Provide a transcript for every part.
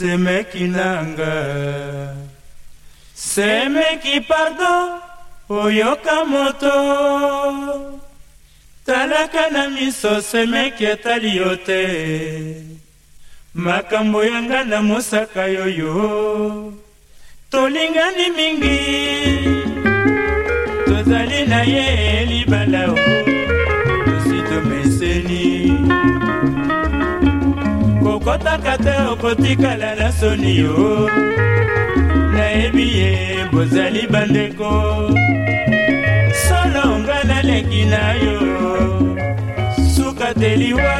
semeki nanga semeki pardo oyoka moto talaka na miso semeki atali yo te makambo yanga na mosaka yoyo tolingani mingi tozali na ye libala o okotaka te okotikala na soni o nayebi ye bozali bandeko solo nga naleki na yo sukateliwa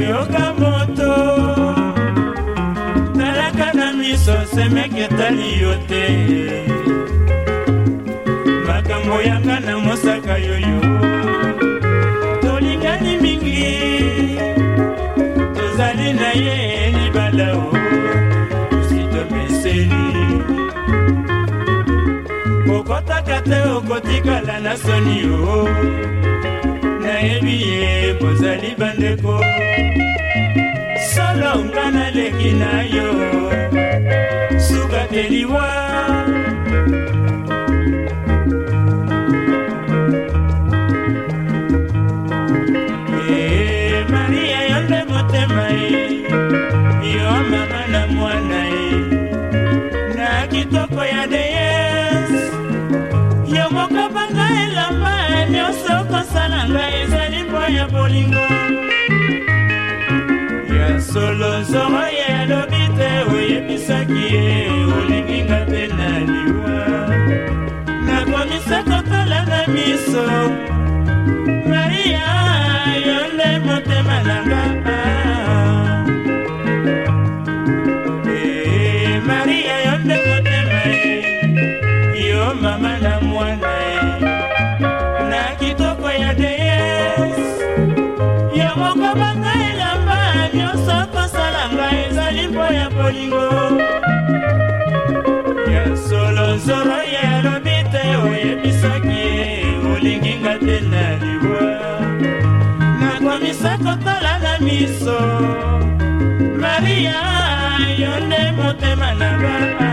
koyoka moto talaka na miso semeke etali yo te makambo yanga na mosaka yoyo tolingani mingi tozali na ye libala o si topeseli kokotaka te okotikala na soni o nayebi ye bozali bandeko solo nga naleki na yo ya bolingo ya solo zoro ya elobi te oyebisaki ye olinginga mpe na liwa nakomisa kotala na miso maria yo nde motema nanga eh, maria yo nde motema yo mama na mwana bolingo ya solozoro ya lobi te oyebisaki olinginga te na liwa nakomisa kotola na miso maria yo nde motema na baba